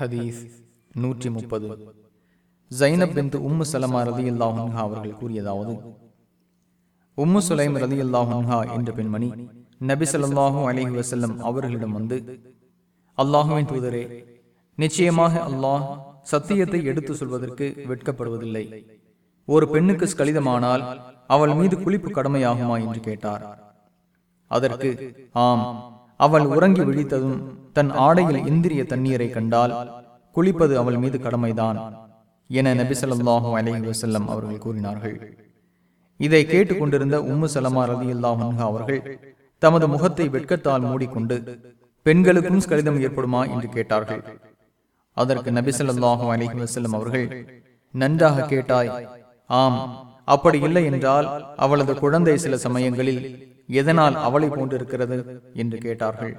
ஹதீஸ் நூற்றி முப்பது ஜைனப் பிந்து உம்மு சலமா ரதி அல்லாஹன்ஹா அவர்கள் கூறியதாவது உம்மு சுலைம் ரதி அல்லாஹன்ஹா என்ற பெண்மணி நபி ஸல்லல்லாஹு அலைஹி வசல்லம் அவர்களிடம் வந்து அல்லாஹுவின் தூதரே நிச்சயமாக அல்லாஹ் சத்தியத்தை எடுத்து சொல்வதற்கு வெட்கப்படுவதில்லை. ஒரு பெண்ணுக்கு ஸ்கலிதமானால் அவள் மீது குளிப்பு கடமையாகுமா? என்று கேட்டார். அதற்கு ஆம். அவள் உறங்கி விழித்ததும் தன் ஆடையில் இந்திரிய தண்ணீரை கண்டால் குளிப்பது அவள் மீது கடமைதான் என நபிசல்லாஹும் ஸல்லல்லாஹு வசல்லம் அவர்கள் கூறினார்கள். இதை கேட்டுக்கொண்டிருந்த உம்மு சலமா ரதி அவர்கள் தமது முகத்தை வெட்கத்தால் மூடிக்கொண்டு பெண்களுக்கும் கடிதம் ஏற்படுமா? என்று கேட்டார்கள். அதற்கு நபிசல்லாஹும் ஸல்லல்லாஹு வசல்லம் அவர்கள் நன்றாக கேட்டாய். ஆம் அப்படி இல்லை என்றால் அவளது குழந்தை சில சமயங்களில் எதனால் அவளை போன்றிருக்கிறது? என்று கேட்டார்கள்.